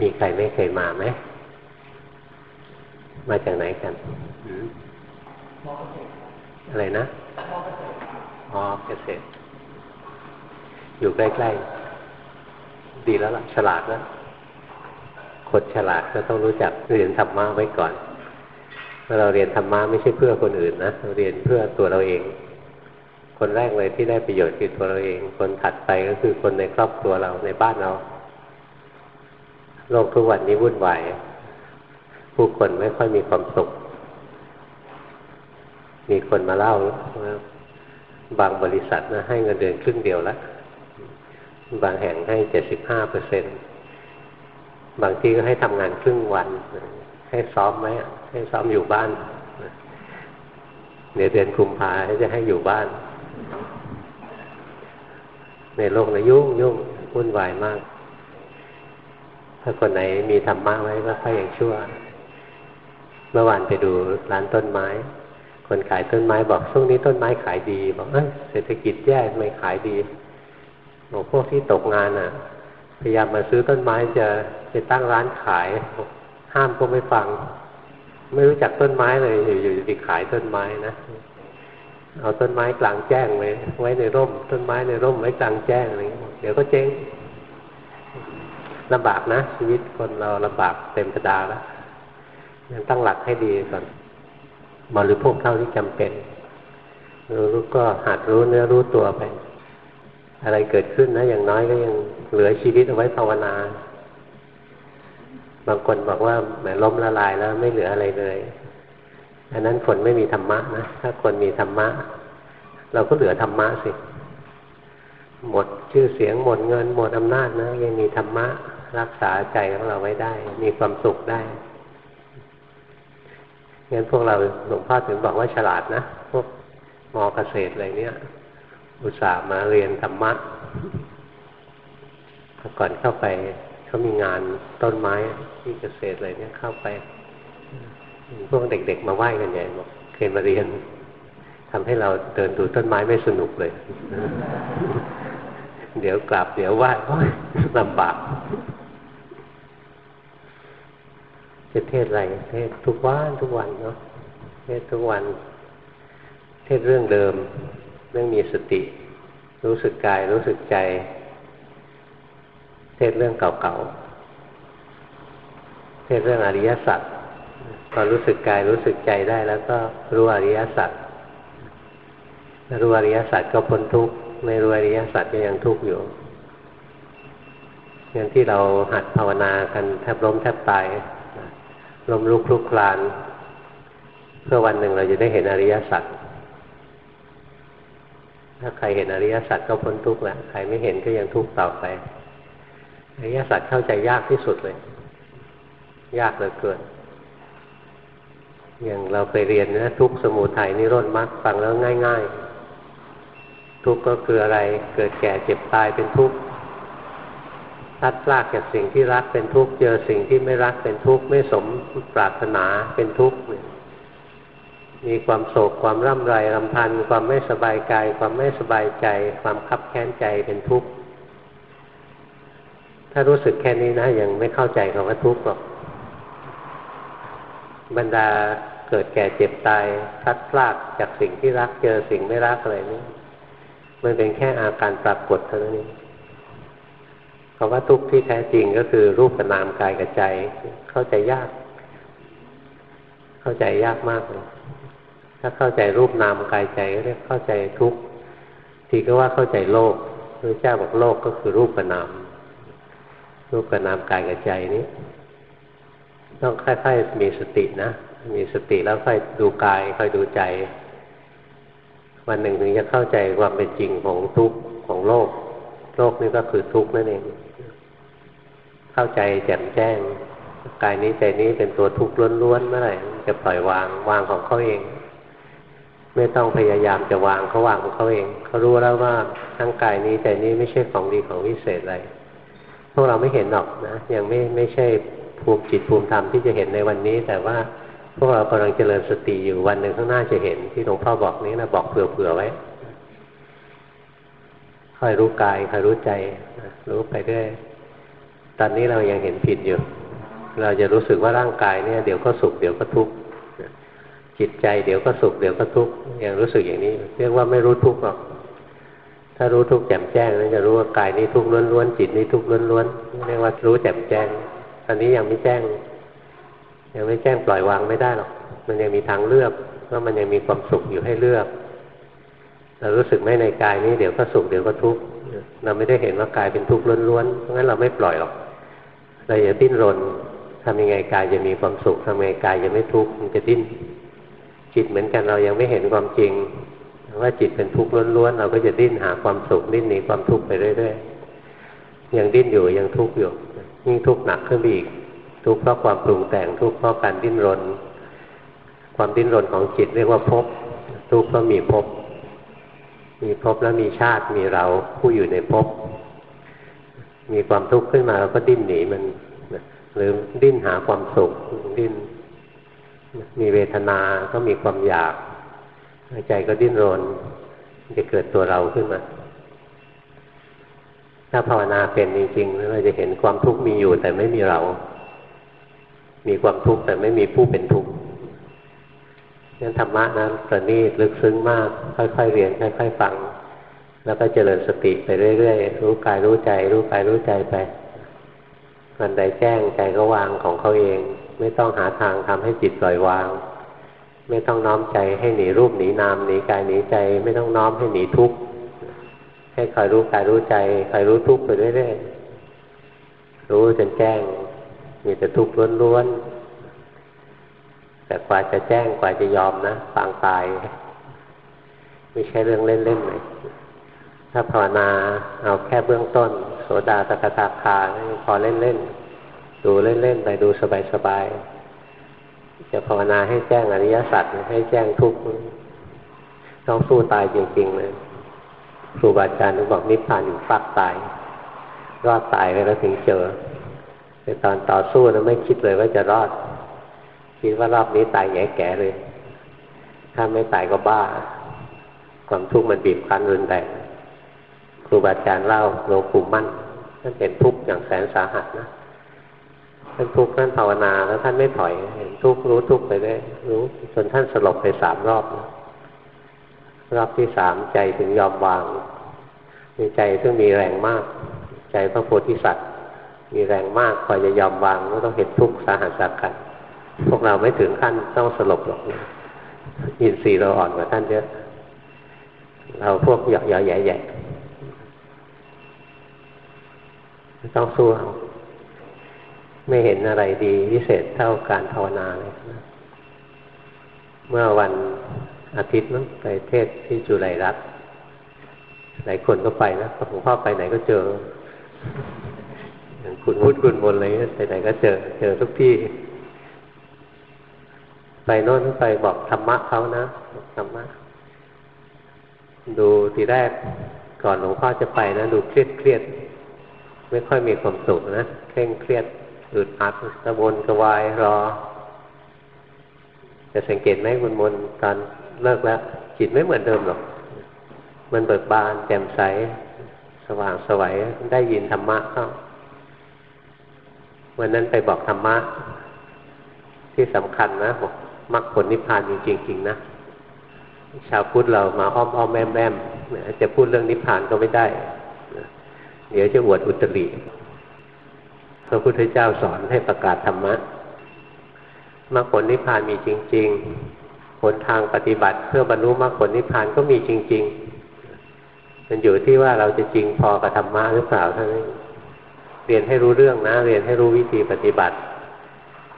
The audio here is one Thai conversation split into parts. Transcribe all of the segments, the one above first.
มีใครไม่เคยมาไหม มาจากไหนกัน อะไรนะอ๋อเกษตร อยู่ใกล้ๆ ดีแล้วล่ะ ฉลาดแล้วคนฉลาดก็ต้องรู้จักเรียนธรรมะไว้ก่อนเมื่อเราเรียนธรรมะไม่ใช่เพื่อคนอื่นนะเราเรียนเพื่อตัวเราเอง คนแรกเลยที่ได้ประโยชน์คือตัวเราเอง คนถัดไปก็คือคนในครอบครัวเราในบ้านเรา โลกทุกวันนี้วุ่นวายผู้คนไม่ค่อยมีความสุข มีคนมาเล่าว่าบางบริษัทนะให้เงินเดือนครึ่งเดียวแล้วบางแห่งให้เจ็ดสิบห้าเปอร์เซ็นต์บางที่ก็ให้ทำงานครึ่งวัน ให้ซ้อมไหมให้ซ้อมอยู่บ้านเดี๋ยวเดือนคุมภาจะให้อยู่บ้าน ในโลกนะยุ่งยุ่งวุ่นวายมาก ถ้าคนไหนมีธรรมะไว้ก็ค่อยยังชั่ว เมื่อวานไปดูร้านต้นไม้ คนขายต้นไม้บอกช่วงนี้ต้นไม้ขายดี บอกเอเศรษฐกิจแย่ไม่ขายดีบอกพวกที่ตกงานอะ พยายามมาซื้อต้นไม้จะจะตั้งร้านขายห้ามก็ไม่ฟัง ไม่รู้จักต้นไม้เลยอยู่ๆจะไปขายต้นไม้นะเอาต้นไม้กลางแจ้งไว้ไว้ในร่ม ต้นไม้ในร่มไว้กลางแจ้งอะไรเดี๋ยวก็เจ๊ง ลำบากนะชีวิตคนเราลำบากเต็มกระดาแล้วยังตั้งหลักให้ดีก่อนบริโภคเท่าที่จำเป็นรู้ก็หัดรู้เนื้อรู้ตัวไป อะไรเกิดขึ้นนะ อย่างน้อยก็ยังเหลือชีวิตเอาไว้ภาวนา บางคนบอกว่าแหมล้มละลายแล้ว ไม่เหลืออะไรเลยอันนั้นคนไม่มีธรรมะนะถ้าคนมีธรรมะ เราก็เหลือธรรมะสิ หมดชื่อเสียงหมดเงิน หมดอำนาจนะยังมีธรรมะรักษาใจของเราไว้ได้ มีความสุขได้งั้นพวกเราหลวงพ่อถึงบอกว่าฉลาดนะ พวกมอเกษตรอะไรเนี้ยอุตส่าห์มาเรียนธรรมะก่อนเข้าไปเขามีงานต้นไม้ที่เกษตรอะไรเนี้ยเข้าไป พวกเด็กๆมาไหว้กันใหญ่บอกเคยมาเรียน ทำให้เราเดินดูต้นไม้ไม่สนุกเลย เดี๋ยวกลับเดี๋ยวไหว้ลำบากจะเทศอะไรเทศทุกวันทุกวันเนาะเทศทุกวัน เทศเรื่องเดิม เรื่องมีสติ รู้สึกกายรู้สึกใจ เทศเรื่องเก่าๆเทศเรื่องอริยสัจพอรู้สึกกายรู้สึกใจได้แล้วก็รู้อริยสัจ รู้อริยสัจก็พ้นทุกข์ไม่รู้อริยสัจก็ยังทุกข์อยู่อย่างที่เราหัดภาวนากันแทบล้มแทบตายล้มลุกคลุกคลาน เพื่อวันหนึ่งเราจะได้เห็นอริยสัจถ้าใครเห็นอริยสัจก็พ้นทุกข์แล้วใครไม่เห็นก็ยังทุกข์ต่อไปอริยสัจเข้าใจยากที่สุดเลย ยากเหลือเกินอย่างเราเคยเรียนนะทุกสมุทัยนิโรธมรรคฟังแล้วง่าย ๆ ทุกข์ก็คืออะไร เกิดแก่เจ็บตายเป็นทุกข์พัดพลากจากสิ่งที่รักเป็นทุกข์ เจอสิ่งที่ไม่รักเป็นทุกข์ ไม่สมปรารถนาเป็นทุกข์ มีความโศกความร่ำไรรำพัน ความไม่สบายกาย ความไม่สบายใจ ความคับแค้นใจเป็นทุกข์ ถ้ารู้สึกแค่นี้นะยังไม่เข้าใจคำว่าทุกข์หรอก บรรดาเกิดแก่เจ็บตายพัดพลากจากสิ่งที่รัก เจอสิ่งไม่รักอะไรนี่ มันเป็นแค่อาการปรากฏเท่านั้นเองคำว่าทุกข์ที่แท้จริงก็คือรูปกับนามกายกับใจ เข้าใจยาก เข้าใจยากมากเลยถ้าเข้าใจรูปนามกายใจก็เรียกเข้าใจทุกข์ทีก็ว่าเข้าใจโลกพระเจ้าบอกโลกก็คือรูปกับนาม รูปกับนามกายกับใจนี้ ต้องค่อยๆมีสตินะ มีสติแล้วค่อยดูกายค่อยดูใจ วันหนึ่งถึงจะเข้าใจความเป็นจริงของทุกข์ของโลก โลกนี้ก็คือทุกข์นั่นเอง เข้าใจแจ่มแจ้งกายนี้ใจนี้เป็นตัวทุกข์ล้วนๆเมื่อไหร่จะปล่อยวางวางของเขาเอง ไม่ต้องพยายามจะวางเขาวางของเขาเองเขารู้แล้วว่าทั้งกายนี้ใจนี้ไม่ใช่ของดีของวิเศษอะไรพวกเราไม่เห็นหรอกนะยังไม่ไม่ใช่ภูมิจิตภูมิธรรมที่จะเห็นในวันนี้ แต่ว่า พวกเรากำลังเจริญสติอยู่วันหนึ่งข้างหน้าจะเห็นที่หลวงพ่อบอกนี้นะบอกเผื่อๆไว้ค่อยรู้กายค่อยรู้ใจรู้ไปเรื่อยตอนนี้เรายังเห็นผิดอยู่ เราจะรู้สึกว่าร่างกายเนี่ยเดี๋ยวก็สุขเดี๋ยวก็ทุกข์จิตใจเดี๋ยวก็สุขเดี๋ยวก็ทุกข์ยังรู้สึกอย่างนี้ เรียกว่าไม่รู้ทุกข์หรอกถ้ารู้ทุกข์แจ่มแจ้งนั้นจะรู้ว่ากายนี้ทุกข์ล้วนๆจิตนี้ทุกข์ล้วนๆเรียกว่ารู้แจ่มแจ้ง ตอนนี้ยังไม่แจ้ง ยังไม่แจ้งปล่อยวางไม่ได้หรอก มันยังมีทางเลือกว่ามันยังมีความสุขอยู่ให้เลือกเรารู้สึกไหมในกายนี้เดี๋ยวก็สุขเดี๋ยวก็ทุกข์เราไม่ได้เห็นว่ากายเป็นทุกข์ล้วนๆเพราะงั้นเราไม่ปล่อยหรอกเราอย่าดิ้นรนทำยังไงกายจะมีความสุขทำยังไงกายจะไม่ทุกข์มันจะดิ้นจิตเหมือนกันเรายังไม่เห็นความจริง ว่าจิตเป็นทุกข์ล้วนๆเราก็จะดิ้นหาความสุขดิ้นหนีความทุกข์ไปเรื่อยๆยังดิ้นอยู่ยังทุกข์อยู่ยิ่งทุกข์หนักขึ้นไปอีก ทุกข์เพราะความปรุงแต่งทุกข์เพราะการดิ้นรน ความดิ้นรนของจิตเรียกว่าภพทุกข์เพราะมีภพมีภพแล้วมีชาติมีเราผู้อยู่ในภพมีความทุกข์ขึ้นมาเราก็ดิ้นหนีมันหรือดิ้นหาความสุขดิ้น มีเวทนาก็มีความอยาก ใจก็ดิ้นรน จะเกิดตัวเราขึ้นมา ถ้าภาวนาเป็นจริงๆเราจะเห็นความทุกข์มีอยู่แต่ไม่มีเรา มีความทุกข์แต่ไม่มีผู้เป็นทุกข์นั่นธรรมะนะประณีตลึกซึ้งมาก ค่อยๆเรียนค่อย ๆ ฟัง แล้วก็เจริญสติไปเรื่อยๆรู้กายรู้ใจ รู้กายรู้ใจไปวันใดแจ้งใจก็วางของเขาเอง ไม่ต้องหาทางทำให้จิตปล่อยวาง ไม่ต้องน้อมใจให้หนีรูปหนีนามหนีกายหนีใจ ไม่ต้องน้อมให้หนีทุกข์ให้คอยรู้กายรู้ใจคอยรู้ทุกข์ไปเรื่อยๆรู้จนแจ้ง มีแต่ทุกข์ล้วนๆ แต่กว่าจะแจ้งกว่าจะยอมนะปางตาย ไม่ใช่เรื่องเล่นๆเลยถ้าภาวนาเอาแค่เบื้องต้น โสดาตกตาคาพอเล่นเล่นดูเล่นเล่นไปดูสบายสบายจะภาวนาให้แจ้งอริยสัจให้แจ้งทุกข์ต้องสู้ตายจริงๆเลยครูบาอาจารย์บอกนิพพานอยู่ฟากตาย รอดตายไปแล้วถึงเจอ ในตอนต่อสู้นะไม่คิดเลยว่าจะรอด คิดว่ารอบนี้ตายแง่แก่เลย ถ้าไม่ตายก็บ้า ความทุกข์มันบีบคั้นรุนแรงครูบาอาจารย์เล่าหลวงปู่มั่นท่านเป็นทุกข์อย่างแสนสาหัสนะท่านทุกข์ท่านภาวนาแล้วท่านไม่ถอยเห็นทุกข์รู้ทุกข์ไปได้รู้จนท่านสลบไปสามรอบนะรอบที่สามใจถึงยอมวาง มีใจซึ่งมีแรงมาก ใจพระโพธิสัตว์ มีแรงมากพอจะยอมวางก็ต้องเห็นทุกข์สาหัสสักกัน พวกเราไม่ถึงขั้นต้องสลบหรอกยินทรีย์เราอ่อนกว่าท่านเยอะ เราพวกหยอกหยอแย่แย่ต้องสู้เอาไม่เห็นอะไรดีพิเศษเท่าการภาวนาเลยนะเมื่อวันอาทิตย์มั้งไปเทศที่จุไรรัตหลายคนก็ไปนะหลวงพ่อไปไหนก็เจอ คุณพุทธคุณบนอะไรไปไหนก็เจอ เจอทุกที่ ไปโน่นไปบอกธรรมะเขานะธรรมะ ดูทีแรกก่อนหลวงพ่อจะไปนะ ดูเครียดเครียดไม่ค่อยมีความสุขนะเคร่งเครียดอึดอัดกระวนกระวายรอ จะสังเกตไหมคุณมนตอนเลิกแล้วจิตไม่เหมือนเดิมหรอก มันเบิกบานแจ่มใส สว่างสวัยได้ยินธรรมะเข้า วันนั้นไปบอกธรรมะ ที่สำคัญนะบอกมรรคผลนิพพานจริงจริงนะชาวพุทธเรามาอ้อมอ้อมแม่มแม่มจะพูดเรื่องนิพพานก็ไม่ได้ เดี๋ยวจะอวดอุตริพระพุทธเจ้าสอนให้ประกาศธรรมะมรรคผลนิพพานมีจริงๆผลทางปฏิบัติ เพื่อบรรลุมรรคผลนิพพานก็มีจริง ๆ มันอยู่ที่ว่าเราจะจริงพอกับธรรมะหรือเปล่าเท่านั้น เรียนให้รู้เรื่องนะ เรียนให้รู้วิธีปฏิบัติ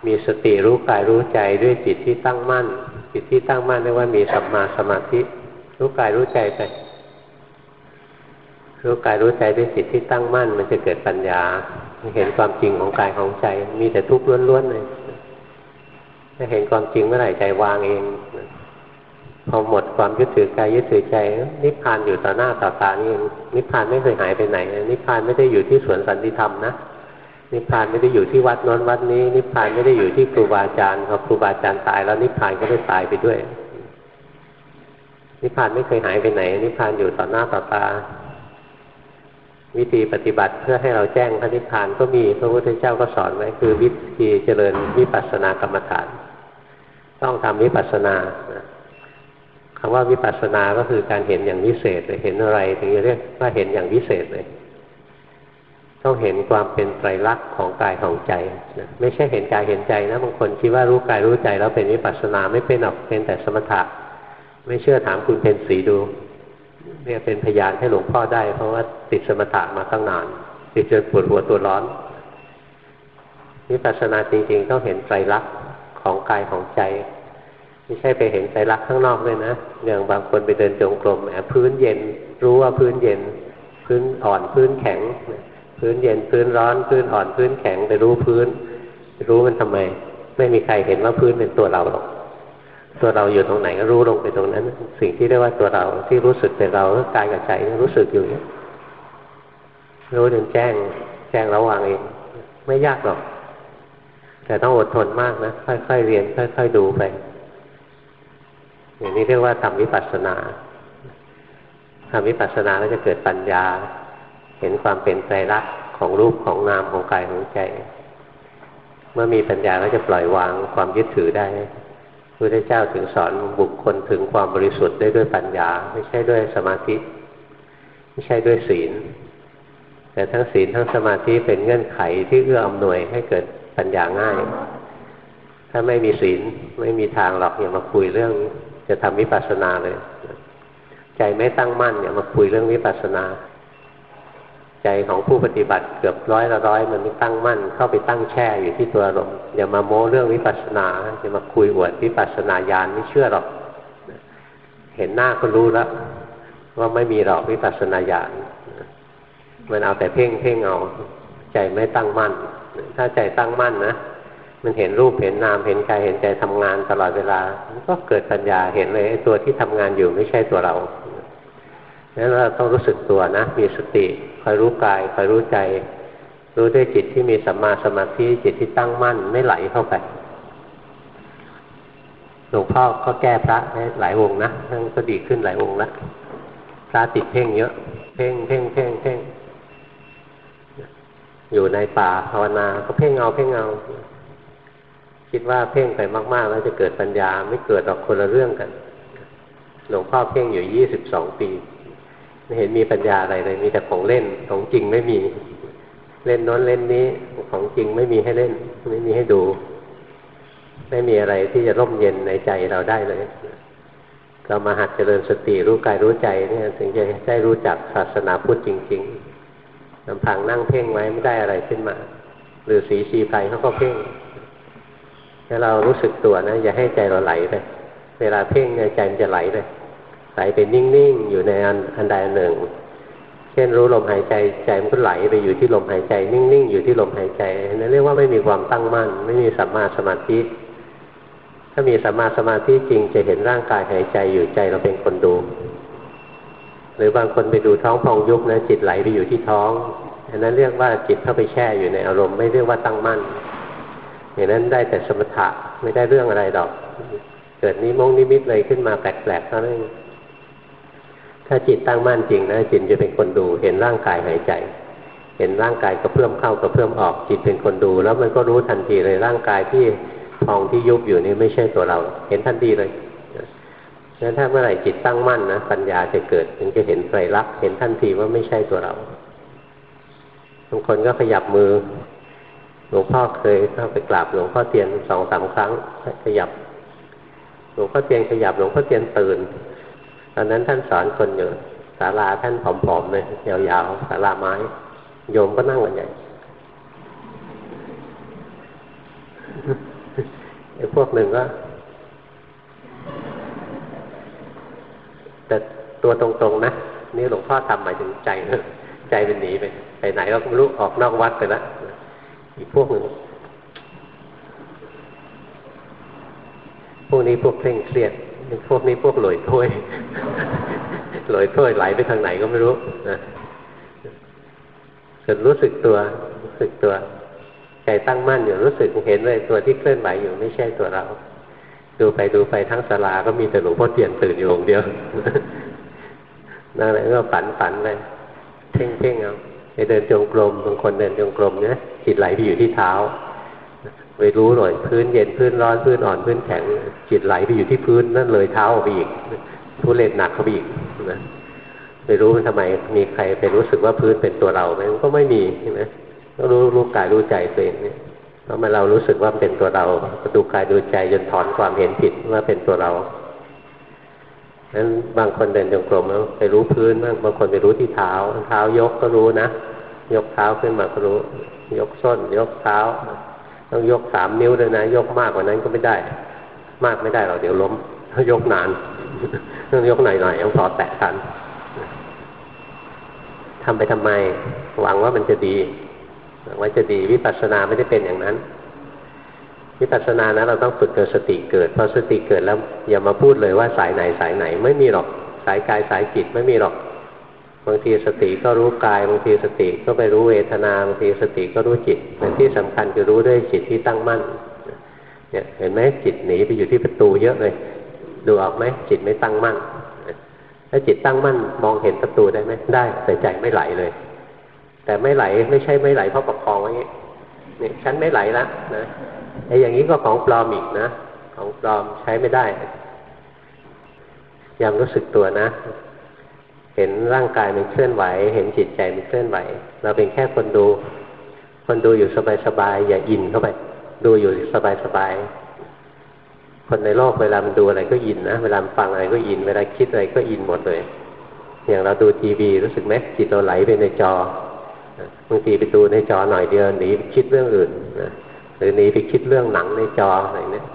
มีสติรู้กายรู้ใจด้วยจิตที่ตั้งมั่น จิตที่ตั้งมั่นเรียกว่ามีสัมมาสมาธิ รู้กายรู้ใจไป รู้กายรู้ใจด้วยจิตที่ตั้งมั่น มันจะเกิดปัญญา เห็นความจริงของกายของใจ มีแต่ทุกข์ล้วนๆเลยถ้าเห็นความจริงเมื่อไหร่ใจวางเอง พอหมดความยึดถือกายยึดถือใจนิพพานอยู่ต่อหน้าต่อตานี่เองนิพพานไม่เคยหายไปไหน นิพพานไม่ได้อยู่ที่สวนสันติธรรมนะนิพพานไม่ได้อยู่ที่วัดนอนวัดนี้ นิพพานไม่ได้อยู่ที่ครูบาอาจารย์พอครูบาอาจารย์ตายแล้วนิพพานก็ไม่ตายไปด้วย นิพพานไม่เคยหายไปไหน นิพพานอยู่ต่อหน้าต่อตา วิธีปฏิบัติเพื่อให้เราแจ้งพระนิพพานก็มีพระพุทธเจ้าก็สอนไว้คือวิธีเจริญวิปัสสนากรรมฐาน ต้องทำวิปัสสนา คำว่าวิปัสสนาก็คือการเห็นอย่างวิเศษเลยเห็นอะไร ถึงจะเรียกว่าเห็นอย่างวิเศษเลย ต้องเห็นความเป็นไตรลักษณ์ของกายของใจนะไม่ใช่เห็นกายเห็นใจนะบางคนคิดว่ารู้กายรู้ใจแล้วเป็นวิปัสสนาไม่เป็นหรอกเป็นแต่สมถะ ไม่เชื่อถามคุณเพนสีดูเนี่ยเป็นพยานให้หลวงพ่อได้ เพราะว่าติดสมถะมาตั้งนานติดจนปวดหัวตัวร้อนวิปัสสนาจริงๆต้องเห็นไตรลักษณ์ของกายของใจ ไม่ใช่ไปเห็นไตรลักข้างนอกเลยนะ อย่างบางคนไปเดินจงกรมแหมพื้นเย็น รู้ว่าพื้นเย็น พื้นอ่อนพื้นแข็ง พื้นเย็นพื้นร้อน พื้นอ่อนพื้นแข็งไปรู้พื้น รู้มันทำไม ไม่มีใครเห็นว่าพื้นเป็นตัวเราหรอกตัวเราอยู่ตรงไหนก็รู้ลงไปตรงนั้น สิ่งที่เรียกว่าตัวเราที่รู้สึกเป็นเรากายกับใจรู้สึกอยู่เนี่ยรู้จนแจ้งแจ้งระวางเอง ไม่ยากหรอก แต่ต้องอดทนมากนะ ค่อยๆเรียน ค่อยๆดูไป อย่างนี้เรียกว่าทำวิปัสสนาทำวิปัสสนาแล้วจะเกิดปัญญา เห็นความเป็นไตรลักษณ์ของรูปของนามของกายของใจ เมื่อมีปัญญาก็จะปล่อยวางความยึดถือได้พระเจ้าถึงสอนบุคคลถึงความบริสุทธิ์ได้ด้วยปัญญา ไม่ใช่ด้วยสมาธิ ไม่ใช่ด้วยศีล แต่ทั้งศีลทั้งสมาธิเป็นเงื่อนไขที่เอื้ออำนวยให้เกิดปัญญาง่าย ถ้าไม่มีศีลไม่มีทางหรอกอย่ามาคุยเรื่อง จะทำวิปัสสนาเลย ใจไม่ตั้งมั่นอย่ามาคุยเรื่องวิปัสสนา ใจของผู้ปฏิบัติเกือบร้อยละร้อยมันไม่ตั้งมั่น เข้าไปตั้งแช่อยู่ที่ตัวอารมณ์อย่ามาโม้เรื่องวิปัสสนาอย่ามาคุยอวดวิปัสสนาญาณไม่เชื่อหรอก เห็นหน้าก็รู้แล้วว่าไม่มีหรอกวิปัสสนาญาณมันเอาแต่เพ่งเพ่งเอา ใจไม่ตั้งมั่น ถ้าใจตั้งมั่นนะ มันเห็นรูปเห็นนามเห็นกายเห็นใจทำงานตลอดเวลาก็เกิดปัญญาเห็นเลยไอ้ตัวที่ทำงานอยู่ไม่ใช่ตัวเรานั้นเราต้องรู้สึกตัวนะ มีสติคอยรู้กายคอยรู้ใจ รู้ด้วยจิตที่มีสัมมาสมาธิจิตที่ตั้งมั่นไม่ไหลเข้าไปหลวงพ่อก็แก้พระหลายองค์นะท่านก็ดีขึ้นหลายองค์แล้วพระติดเพ่งเยอะ เพ่งเพ่งเพ่งเพ่งอยู่ในป่าภาวนาก็เพ่งเอาเพ่งเอา คิดว่าเพ่งไปมาก ๆ แล้วจะเกิดปัญญาไม่เกิดหรอกคนละเรื่องกันหลวงพ่อเพ่งอยู่ยี่สิบสองปี ไม่เห็นมีปัญญาอะไรเลย มีแต่ของเล่นของจริงไม่มี เล่นน้นเล่นนี้ของจริงไม่มีให้เล่น ไม่มีให้ดู ไม่มีอะไรที่จะร่มเย็นในใจเราได้เลยเรามาหัดเจริญสติรู้กายรู้ใจเนี่ยถึงจะได้รู้จักศาสนาพุทธจริงๆลำพังนั่งเพ่งไว้ไม่ได้อะไรขึ้นมา หรือสีชีไพรเขาก็เพ่ง ถ้าเรารู้สึกตัวนะอย่าให้ใจเราไหลไป เวลาเพ่งใจมันจะไหลไปไหลไปนิ่งๆอยู่ในอันอันใดอันหนึ่ง เช่นรู้ลมหายใจใจมันก็ไหลไปอยู่ที่ลมหายใจ นิ่งๆอยู่ที่ลมหายใจนั่นเรียกว่าไม่มีความตั้งมั่น ไม่มีสัมมาสมาธิถ้ามีสัมมาสมาธิจริงจะเห็นร่างกายหายใจอยู่ใจเราเป็นคนดู หรือบางคนไปดูท้องพองยุบนะจิตไหลไปอยู่ที่ท้องอันนั้นเรียกว่าจิตเข้าไปแช่อยู่ในอารมณ์ไม่เรียกว่าตั้งมั่น อย่างนั้นได้แต่สมถะไม่ได้เรื่องอะไรดอก เกิดนิมงนิมิตเลยขึ้นมาแปลกๆเท่านั้นถ้าจิตตั้งมั่นจริงนะจิตจะเป็นคนดู เห็นร่างกายหายใจ เห็นร่างกายกระเพื่อมเข้ากระเพื่อมออกจิตเป็นคนดู แล้วมันก็รู้ทันทีเลยร่างกายที่พองที่ยุบอยู่นี่ไม่ใช่ตัวเรา เห็นทันทีเลยงั้นถ้าเมื่อไหร่จิตตั้งมั่นนะปัญญาจะเกิดถึงจะเห็นไตรลักษณ์เห็นทันทีว่าไม่ใช่ตัวเราบางคนก็ขยับมือ หลวงพ่อเคยเข้าไปกราบหลวงพ่อเตียนสองสามครั้งขยับ หลวงพ่อเตียนขยับหลวงพ่อเตียนตื่น ตอนนั้นท่านสอนคนอยู่ศาลาท่านผอมๆเลยยาวๆศาลาไม้ โยมก็นั่งกันใหญ่ไอ้พวกหนึ่งก็ แต่ตัวตรงๆนะนี่หลวงพ่อทำหมายถึงใจใจเป็นหนีไป ไปไหนก็ไม่รู้ออกนอกวัดไปแล้ว อีกพวกหนึ่งพวกนี้พวกเคร่งเครียดพวกนี้พวกหลอยถ้วยหลอยถ้วยไหลไปทางไหนก็ไม่รู้นะจนรู้สึกตัวรู้สึกตัวใจตั้งมั่นอยู่รู้สึกเห็นเลยตัวที่เคลื่อนไหวอยู่ไม่ใช่ตัวเรา ดูไปดูไปทั้งศาลาก็มีแต่หลวงพ่อเตียนตื่นอยู่องเดียวนั่นแหละก็ฝันฝันเลยเพ่งเพ่งเอา ไปเดินจงกรมบางคนเดินจงกรมเนี่ยจิตไหลไปอยู่ที่เท้าไปรู้หน่อยพื้นเย็นพื้นร้อนพื้นอ่อนพื้นแข็งจิตไหลไปอยู่ที่พื้นนั่นเลยเท้าออกไปอีกทุเรศหนักเข้าไปอีกนะไปรู้ทำไมมีใครไปรู้สึกว่าพื้นเป็นตัวเราไหมมันก็ไม่มีใช่ไหมก็รู้รู้กายรู้ใจตัวเองเนี่ยเพราะมันเรารู้สึกว่าเป็นตัวเราดูกายดูใจจนถอนความเห็นผิดว่าเป็นตัวเรา นั้นบางคนเดินจงกรมแล้วไปรู้พื้นบ้างบางคนไปรู้ที่เท้า เท้ายกก็รู้นะ ยกเท้าขึ้นมาก็รู้ ยกส้น ยกเท้า ต้องยกสามนิ้วเลยนะ ยกมากกว่านั้นก็ไม่ได้ มากไม่ได้หรอกเดี๋ยวล้มถ้ายกนานต้องยกหน่อยๆต้องพอแตะทันทำไปทำไม หวังว่ามันจะดีหวังว่าจะดีวิปัสสนาไม่ได้เป็นอย่างนั้น วิปัสสนานะเราต้องฝึกเกิดสติเกิดพอสติเกิดแล้วอย่ามาพูดเลยว่าสายไหนสายไหน ไม่มีหรอกสายกายสายจิตไม่มีหรอก บางทีสติก็รู้กายบางทีสติก็ไปรู้เวทนาบางทีสติก็รู้จิตแต่ที่สำคัญคือรู้ด้วยจิตที่ตั้งมั่นเนี่ยเห็นไหมจิตหนีไปอยู่ที่ประตูเยอะเลย ดูออกไหมจิตไม่ตั้งมั่นถ้าจิตตั้งมั่นมองเห็นประตูได้ไหมได้ แต่ใจไม่ไหลเลย แต่ไม่ไหลไม่ใช่ไม่ไหลเพราะประคองไว้นี่ฉันไม่ไหลละนะ ไอ้อย่างนี้ก็ของปลอมอีกนะ ของปลอมใช้ไม่ได้ยามรู้สึกตัวนะ เห็นร่างกายมันเคลื่อนไหว เห็นจิตใจมันเคลื่อนไหว เราเป็นแค่คนดู คนดูอยู่สบายๆอย่าอินเข้าไป ดูอยู่สบายๆคนในโลกเวลามันดูอะไรก็อินนะเวลาฟังอะไรก็อิน เวลาคิดอะไรก็อินหมดเลย อย่างเราดูทีวีรู้สึกไหมจิตเราไหลไปในจอบางทีไปดูในจอหน่อยเดียวหนีคิดเรื่องอื่นนะ หรือหนีไปคิดเรื่องหนังในจออะไรเนี่ย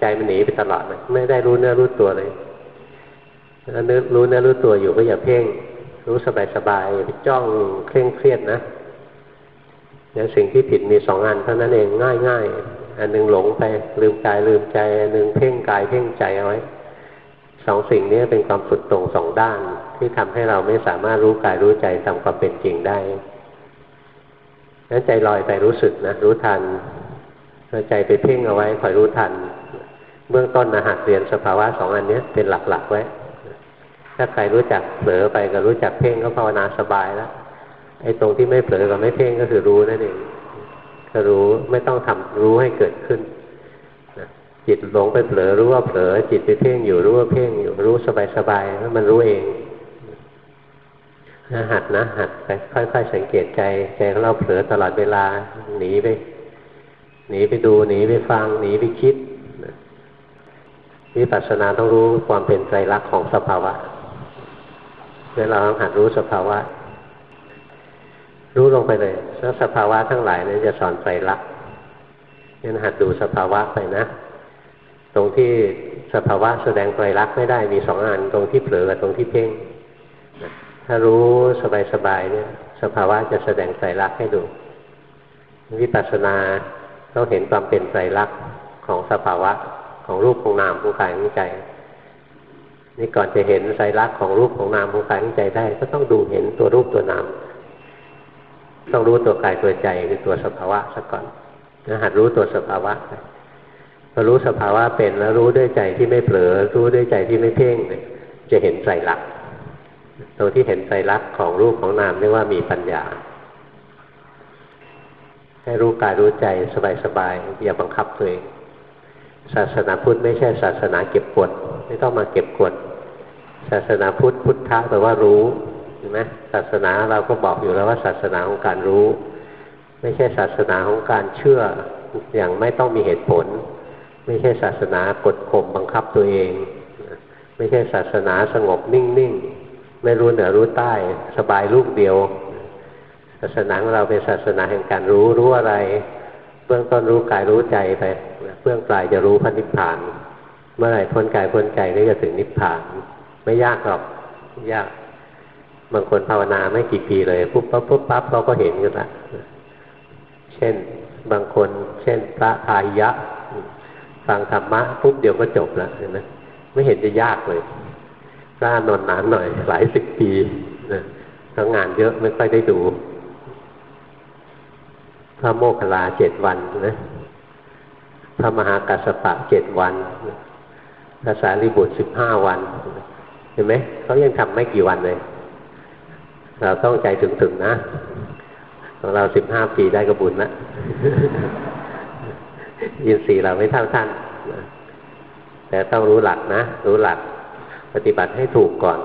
ใจมันหนีไปตลอดเลยไม่ได้รู้เนื้อรู้ตัวเลยแล้วรู้เนื้อรู้ตัวอยู่ก็อย่าเพ่ง รู้สบายสบายอย่าไปจ้องเคร่งเครียดนะเนี่ยสิ่งที่ผิดมีสองอันเท่านั้นเองง่ายง่ายอันหนึ่งหลงไปลืมกายลืมใจ อันหนึ่งเพ่งกายเพ่งใจเอาไว้สองสิ่งนี้เป็นความสุดตรงสองด้าน ที่ทำให้เราไม่สามารถรู้กายรู้ใจตามความเป็นจริงได้นั้นใจลอยไปรู้สึกนะรู้ทัน ใจไปเพ่งเอาไว้คอยรู้ทัน เบื้องต้นนะหัดเรียนสภาวะสองอันนี้เป็นหลักๆไว้ ถ้าใครรู้จักเผลอไปกับรู้จักเพ่งก็ภาวนาสบายแล้วไอ้ตรงที่ไม่เผลอกับไม่เพ่งก็คือรู้นั่นเองก็รู้ไม่ต้องทำรู้ให้เกิดขึ้นจิตหลงไปเผลอรู้ว่าเผลอ จิตไปเพ่งอยู่รู้ว่าเพ่งอยู่รู้สบายๆแล้วมันรู้เองหัดนะหัดไปค่อย ๆ สังเกตใจใจของเราเผลอตลอดเวลาหนีไป หนีไปดูหนีไปฟังหนีไปคิดวิปัสสนาต้องรู้ความเป็นไตรลักษณ์ของสภาวะเดี๋ยเราต้องหัดรู้สภาวะ รู้ลงไปเลยแล้วสภาวะทั้งหลายนี่จะสอนไตรลักษณ์งั้นหัดดูสภาวะไปนะ ตรงที่สภาวะแสดงไตรลักษณ์ไม่ได้มีสองอันตรงที่เผลอกับตรงที่เพ่งถ้ารู้สบายๆเนี่ย สภาวะจะแสดงไตรลักษณ์ให้ดู วิปัสสนา ต้องเห็นความเป็นไตรลักษณ์ของสภาวะของรูปของนามของกายของใจ นี่ก่อนจะเห็นไตรลักษณ์ของรูปของนามของกายของใจได้ ก็ต้องดูเห็นตัวรูปตัวนามต้องรู้ตัวกายตัวใจคือตัวสภาวะซะก่อนนะหัดรู้ตัวสภาวะพอรู้สภาวะเป็นแล้วรู้ด้วยใจที่ไม่เผลอ รู้ด้วยใจที่ไม่เพ่งจะเห็นไตรลักษณ์ตรงที่เห็นไตรลักษณ์ของรูปของนามเรียกว่ามีปัญญา ให้รู้กายรู้ใจสบายๆอย่าบังคับตัวเอง ศาสนาพุทธไม่ใช่ศาสนาเก็บกด ไม่ต้องมาเก็บกด ศาสนาพุทธพุทธะแปลว่ารู้เห็นไหมศาสนาเราก็บอกอยู่แล้วว่าศาสนาของการรู้ ไม่ใช่ศาสนาของการเชื่ออย่างไม่ต้องมีเหตุผล ไม่ใช่ศาสนากดข่มบังคับตัวเอง ไม่ใช่ศาสนาสงบนิ่งๆไม่รู้เหนือรู้ใต้ สบายลูกเดียว ศาสนาของเราเป็นศาสนาแห่งการรู้รู้อะไร เบื้องต้นรู้กายรู้ใจไปเบื้องปลายจะรู้พระนิพพาน เมื่อไหร่พ้นกายพ้นใจก็จะถึงนิพพาน ไม่ยากหรอกยากบางคนภาวนาไม่กี่ปีเลยปุ๊บปั๊บปุ๊บปั๊บเราก็เห็นกันละเช่นบางคนเช่นพระพายะ ฟังธรรมะปุ๊บเดียวก็จบแล้วเห็นไหมไม่เห็นจะยากเลยพระนอนนานหน่อยหลายสิบปีนะทั้งงานเยอะไม่ค่อยได้ดู พระโมคคัลลาเจ็ดวันนะพระมหากัสสปะเจ็ดวันพระสารีบุตรสิบห้าวัน เห็นไหมเขายังทำไม่กี่วันเลย เราต้องใจถึงๆนะของเราสิบห้าปีได้กระบุญละยินสี่เราไม่เท่าท่านแต่ต้องรู้หลักนะ รู้หลัก ปฏิบัติให้ถูกก่อน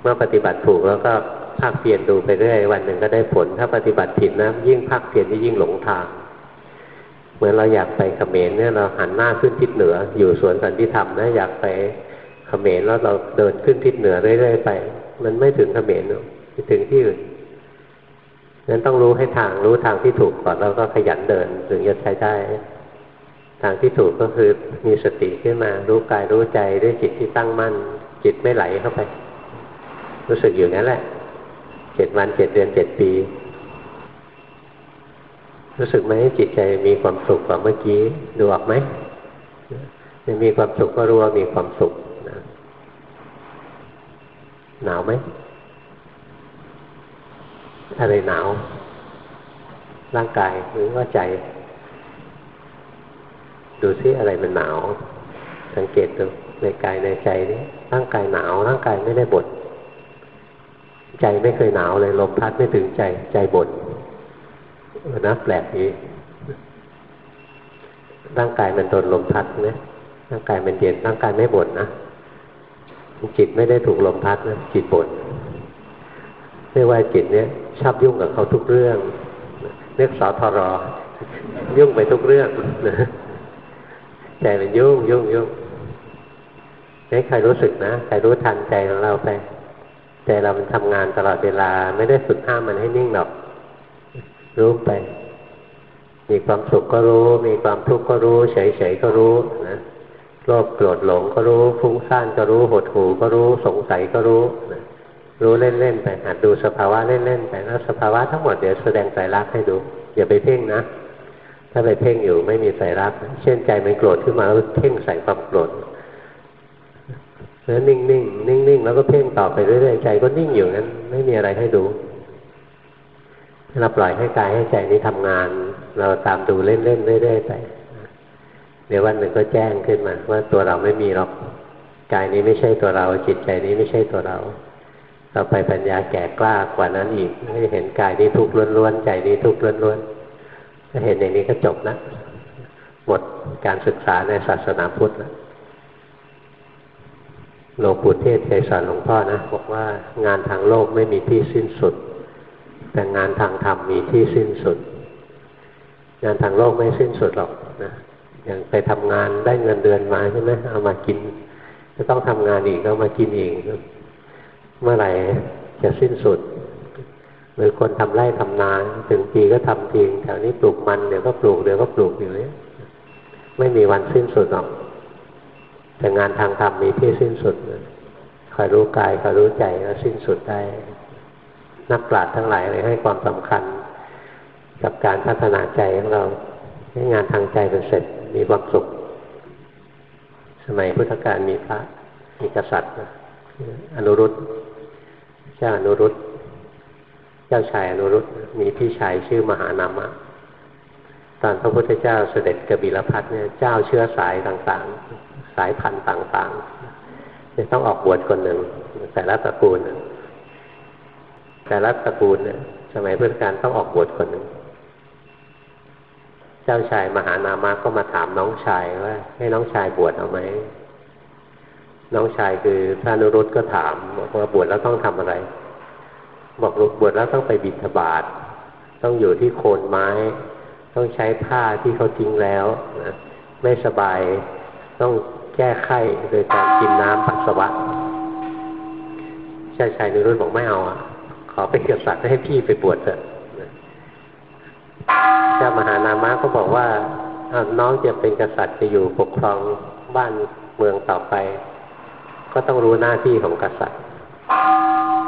เมื่อปฏิบัติถูกแล้วก็ ภาคเพียรดูไปเรื่อยวันหนึ่งก็ได้ผล ถ้าปฏิบัติผิดนะยิ่งภาคเพียรยิ่งหลงทาง เหมือนเราอยากไปเขมรเนี่ยเราหันหน้าขึ้นทิศเหนือ อยู่สวนสันติธรรมนะอยากไปเขมรแล้วเราเดินขึ้นทิศเหนือเรื่อยๆไป มันไม่ถึงเขมรไปถึงที่อื่นนั้นต้องรู้ให้ทางรู้ทางที่ถูกก่อนแล้วก็ขยันเดินถึงจะใช้ได้ ทางที่ถูกก็คือมีสติขึ้นมา รู้กายรู้ใจด้วยจิตที่ตั้งมั่น จิตไม่ไหลเข้าไป รู้สึกอยู่นั่นแหละ เจ็ดวันเจ็ดเดือนเจ็ดปี รู้สึกไหมจิตใจมีความสุขกว่าเมื่อกี้ดูออกไหมมีความสุขก็รู้ว่ามีความสุขหนาวไหมอะไรหนาว ร่างกายหรือว่าใจ ดูซิอะไรมันหนาว สังเกตดูในกายในใจนี่ร่างกายหนาว ร่างกายไม่ได้บด ใจไม่เคยหนาวเลยลมพัดไม่ถึงใจใจบดนะแปลกดีร่างกายมันโดนลมพัดนะร่างกายมันเย็นร่างกายไม่บ่นนะจิตไม่ได้ถูกลมพัดนะจิตบ่นเรียกว่าจิตเนี้ยชอบยุ่งกับเขาทุกเรื่องเรียกสอทรอยุ่งไปทุกเรื่องใจมันยุ่งยุ่งยุ่งให้ใครรู้สึกนะใครรู้ทันใจของเราไป ใจเรามันทำงานตลอดเวลา ไม่ได้ฝึกห้ามมันให้นิ่งหรอกรู้ไป มีความสุขก็รู้ มีความทุกข์ก็รู้เฉยๆก็รู้นะโลภโกรธหลงก็รู้ฟุ้งซ่านก็รู้หดหู่ก็รู้สงสัยก็รู้นะรู้เล่นๆไปหัดดูสภาวะเล่นๆไปแล้วสภาวะทั้งหมดเดี๋ยวแสดงใจรักให้ดู อย่าไปเพ่งนะถ้าไปเพ่งอยู่ไม่มีใจรัก เช่นใจมันโกรธขึ้นมาแล้วเพ่งใส่ความโกรธ แล้วนิ่งๆ นิ่งๆ แล้วก็เพ่งต่อไปเรื่อยๆ ใจก็นิ่งอยู่นั้น ไม่มีอะไรให้ดู เราปล่อยให้กายให้ใจนี้ทำงาน เราตามดูเล่นๆ เรื่อยๆ ไป เดี๋ยววันหนึ่งก็แจ้งขึ้นมา ว่าตัวเราไม่มีหรอก กายนี้ไม่ใช่ตัวเรา จิตใจนี้ไม่ใช่ตัวเรา เราไปปัญญาแก่กล้ากว่านั้นอีกให้เห็นกายนี้ทุกข์ล้วนๆ ใจนี้ทุกข์ล้วนๆ ถ้าเห็นอย่างนี้ก็จบนะ หมดการศึกษาในศาสนาพุทธแล้ว หลวงปู่เทศเคยสอนหลวงพ่อนะบอกว่างานทางโลกไม่มีที่สิ้นสุด แต่งานทางธรรมมีที่สิ้นสุด งานทางโลกไม่สิ้นสุดหรอกนะอย่างไปทำงานได้เงินเดือนมาใช่ไหมเอามากินจะต้องทำงานอีกก็มากินอีกเมื่อไหร่จะสิ้นสุดหรือคนทำไร่ทำนาถึงปีก็ทำจริงแถวนี้ปลูกมันเดี๋ยวก็ปลูกเดี๋ยวก็ปลูกอยู่เลยไม่มีวันสิ้นสุดหรอก แต่งานทางธรรมมีที่สิ้นสุดคอยรู้กายคอยรู้ใจก็สิ้นสุดได้ นักปราชญ์ทั้งหลายเลยให้ความสำคัญ กับการพัฒนาใจของเราให้งานทางใจเป็นเสร็จมีความสุข สมัยพุทธกาลมีพระมีกษัตริย์อนุรุตเจ้าอนุรุตเจ้าชายอนุรุตมีพี่ชายชื่อมหานามะตอนพระพุทธเจ้าเสด็จกบิลพัทเนี่ยเจ้าเชื้อสายต่างๆ สายพันธุ์ต่างๆจะต้องออกบวชคนหนึ่งแต่ละตระกูล แต่ละตระกูลเนี่ยสมัยพุทธกาลต้องออกบวชคนหนึ่งเจ้าชายมหานามาก็มาถามน้องชายว่า ให้น้องชายบวชเอาไหมน้องชายคือพระนุรุตก็ถามบอกว่าบวชแล้วต้องทำอะไร บอกลุกบวชแล้วต้องไปบิณฑบาตต้องอยู่ที่โคนไม้ ต้องใช้ผ้าที่เขาทิ้งแล้วนะไม่สบายต้อง แก้ไข้โดยการกินน้ำปัสสาวะชายชายนุรุตบอกไม่เอาอะ ขอเป็นกษัตริย์ให้พี่ไปบวชเถอะเจ้ามหานามะก็บอกว่าน้องจะเป็นกษัตริย์จะอยู่ปกครองบ้านเมืองต่อไป ก็ต้องรู้หน้าที่ของกษัตริย์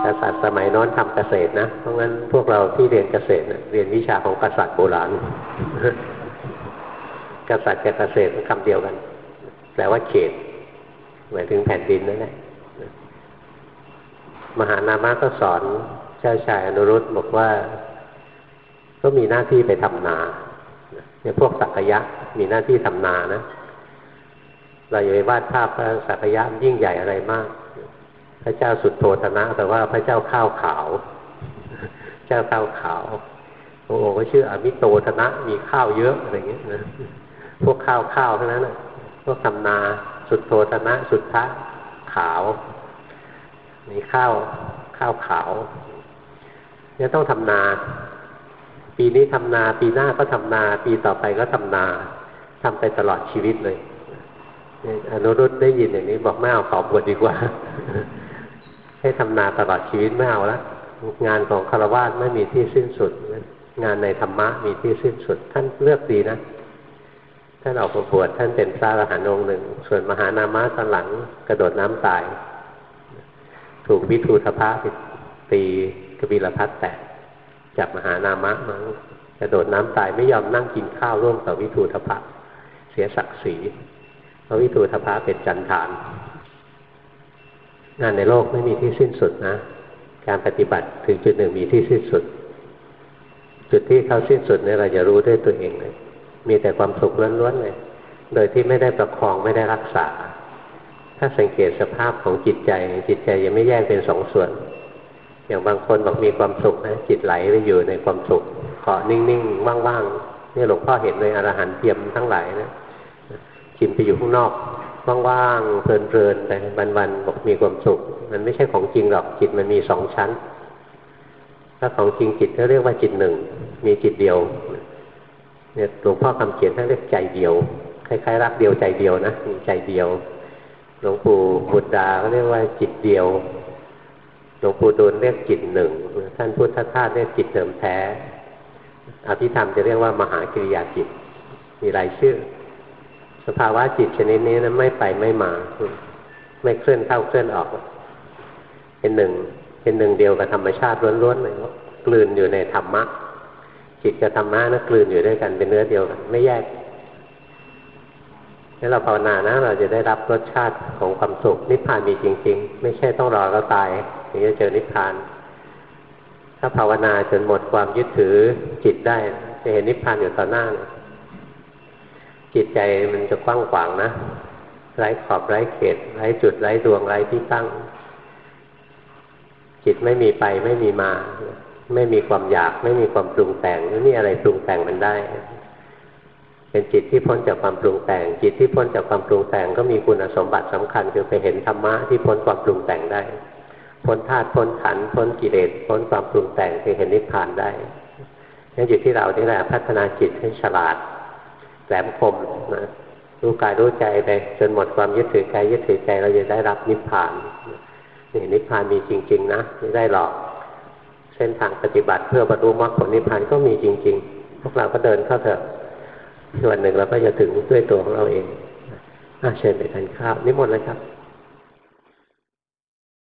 กษัตริย์สมัยน้อนทำเกษตรนะ เพราะงั้นพวกเราที่เรียนเกษตรเรียนวิชาของกษัตริย์โบราณ กษัตริย์กับเกษตรคำเดียวกัน แปลว่าเขตหมายถึงแผ่นดินนั่นแหละมหานามะก็สอนเจ้าชายอนุรุตบอกว่า ก็มีหน้าที่ไปทำนาเนี่ยพวกสักยะมีหน้าที่ทำนานะ เราอย่าไปวาดภาพพระสักยะยิ่งใหญ่อะไรมาก พระเจ้าสุดโทธนะแต่ว่าพระเจ้าข้าวขาว เจ้าข้าวขาวโอ้โหก็ชื่ออมิโตธนะมีข้าวเยอะอะไรเงี้ยนะพวกข้าวข้าวเท่านั้นนะ พวกทำนาสุดโทธนะ สุดทะขาว มีข้าวข้าวขาวเนี่ยต้องทำนา ปีนี้ทำนา ปีหน้าก็ทำนา ปีต่อไปก็ทำนาทำไปตลอดชีวิตเลยอนุรุตได้ยินอย่างนี้บอกไม่เอาขอบวชดีกว่า ให้ทำนาตลอดชีวิตไม่เอาละงานของคารวะไม่มีที่สิ้นสุด งานในธรรมะมีที่สิ้นสุด ท่านเลือกดีนะ ท่านออกประบวชท่านเป็นพระอรหันต์องค์หนึ่ง ส่วนมหานามะตอนหลังกระโดดน้ำตาย ถูกวิทูธพะตีกบิลพัทแตกจากมหานามะมากระโดดน้ำตายไม่ยอมนั่งกินข้าวร่วมกับวิทูธพะเสียศักดิ์ศรีเพราะวิทูธพะเป็นจันทาน งานในโลกไม่มีที่สิ้นสุดนะ การปฏิบัติถึงจุดหนึ่งมีที่สิ้นสุด จุดที่เขาสิ้นสุดเนี่ยเราจะรู้ด้วยตัวเองเลย มีแต่ความสุขล้วนๆเลย โดยที่ไม่ได้ประคองไม่ได้รักษา ถ้าสังเกตสภาพของจิตใจ จิตใจยังไม่แยกเป็นสองส่วน อย่างบางคนบอกมีความสุขนะจิตไหลไปอยู่ในความสุขเกาะนิ่งๆว่างๆนี่หลวงพ่อเห็นในอรหันต์เทียมทั้งหลายนะจิตไปอยู่ข้างนอกว่างๆเพลินๆไปวันๆบอกมีความสุข มันไม่ใช่ของจริงหรอกจิตมันมีสองชั้น ถ้าของจริงจิตเขาเรียกว่าจิตหนึ่ง มีจิตเดียว เนี่ยหลวงพ่อคำเขียนท่านเรียกใจเดียว คล้ายๆ รักเดียวใจเดียวนะใจเดียว หลวงปู่บุตรดาเขาเรียกว่าจิตเดียว หลวงปู่ดูลเรียกจิตหนึ่ง ท่านพุทธทาสเรียกจิตเดิมแท้ อภิธรรมจะเรียกว่ามหากิริยาจิต มีหลายชื่อ สภาวะจิตชนิดนี้นะไม่ไปไม่มา ไม่เคลื่อนเข้าเคลื่อนออก เป็นหนึ่ง เป็นหนึ่งเดียวกับธรรมชาติล้วนๆเลยกลืนอยู่ในธรรมะ จิตกับธรรมะนะกลืนอยู่ด้วยกันเป็นเนื้อเดียวกัน ไม่แยกถ้าเราภาวนานะ เราจะได้รับรสชาติของความสุขนิพพานมีจริง ๆ ไม่ใช่ต้องรอเราตายถึงจะเจอนิพพาน ถ้าภาวนาจนหมดความยึดถือจิตได้ จะเห็นนิพพานอยู่ต่อหน้าเลยจิตใจมันจะกว้างขวางนะไร้ขอบไร้เขตไร้จุดไร้ดวงไร้ที่ตั้ง จิตไม่มีไปไม่มีมา ไม่มีความอยาก ไม่มีความปรุงแต่งไม่มีอะไรปรุงแต่งมันได้ เป็นจิตที่พ้นจากความปรุงแต่ง จิตที่พ้นจากความปรุงแต่ง ก็มีคุณสมบัติสำคัญ คือไปเห็นธรรมะที่พ้นความปรุงแต่งได้ พ้นธาตุพ้นขันพ้นกิเลสพ้นความปรุงแต่งคือเห็นนิพพานได้นั่นอยู่ที่เราที่แหละพัฒนาจิตให้ฉลาดแหลมคมนะรู้กายรู้ใจไปจนหมดความยึดถือกายยึดถือใจเราจะได้รับนิพพานนี่นิพพานมีจริง ๆ นะไม่ได้หรอก เส้นทางปฏิบัติเพื่อบรรลุมรรคผลนิพพานก็มีจริง ๆ พวกเราก็เดินเข้าเถอะส่วนหนึ่งเราก็จะถึงด้วยตัวของเราเองอาเชิญไปทานข้าวนิมนต์เลยครับ